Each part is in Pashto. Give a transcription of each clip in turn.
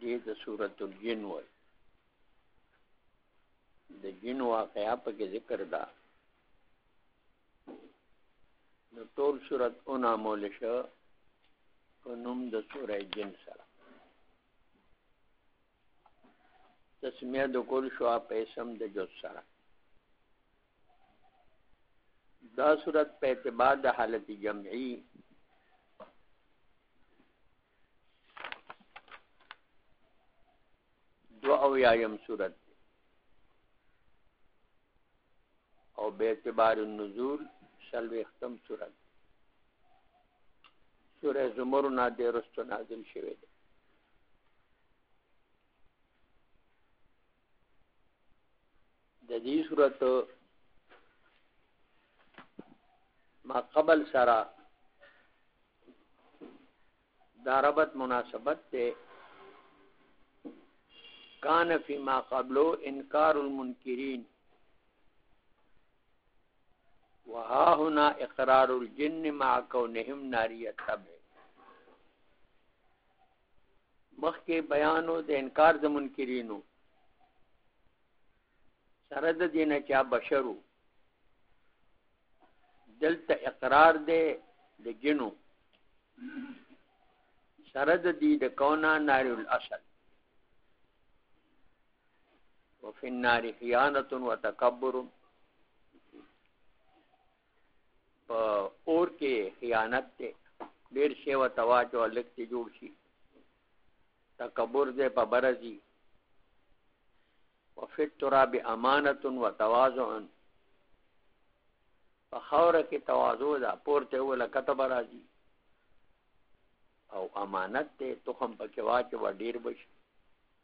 دې د سورۃ الجن وای د جن واقعیا په کې ذکر ده نو ټول سورۃ اونا مول شو په نوم د سورې جن سره تسمیه د کول شو په اسم د جز سره دا صورت په اعتبار د حالت جمعي دو او یایم صورت او به اعتبار النزول سلوختم صورت سوره زمر نه د رستو نازل شوی دی د دې صورت ما قبل سره دا ربط مناسبت ته کان فی ما قبلو انکار المنکرین وها هنا اقرار الجن مع كونهم ناريه تبع مخکې بیانو د انکار د منکرینو سره د دینه چا بشرو دلته اقرار دی د جنو سره د دې د کونه نار الاصل وفي النار خيانه وتکبر په اور کې خیانت ته ډیر شی و تواچو لک ته جوړ شي تکبر دې په برزي وفي التراب امانه وتواضع په خوره کې تواضع ده پورته ولا کته برازي او امانت ته تخم پکې واچو ډیر بشي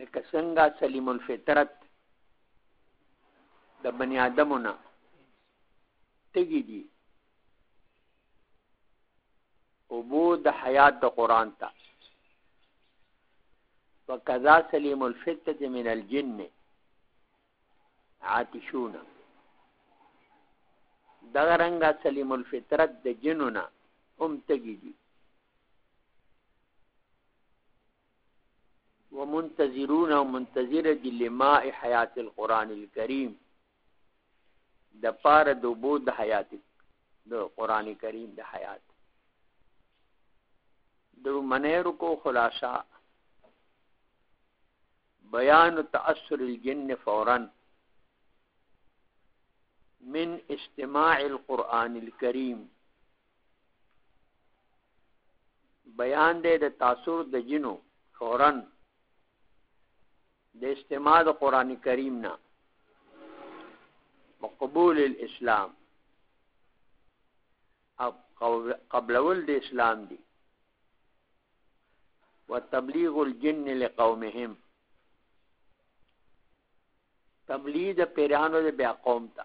لکه څنګه سلیم الفطرت د بنی آدمو نه تګي دي او بو د حیات د قران ته وکذا سلیم الفطرت من الجن عاتشون دغه رنګه سلیم الفطرت د جنونه هم تګي دي ومنتظرون او منتظر دي لماء حیات القرآن الكريم د پاره د بو د حیات د قرآن کریم د حیات درو منیر کو خلاصہ بیان تأثر الجن فورا من استماع القرآن الكريم بیان دی د تاثر د جنو فورن د استماع د قران کریم نه مقبول الاسلام او قبلول د اسلام دی وتبلیغ الجن لقومهم تبلیغ د پیرانو د بیا قوم ته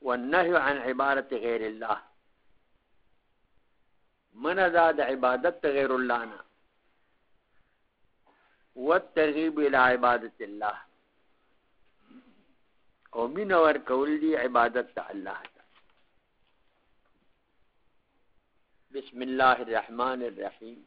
والنهي عن عبارة غير الله من زاد عبادت غير الله نه والترغيب الى عبادة الله او مين ور کول دي عبادت الله بسم الله الرحمن الرحيم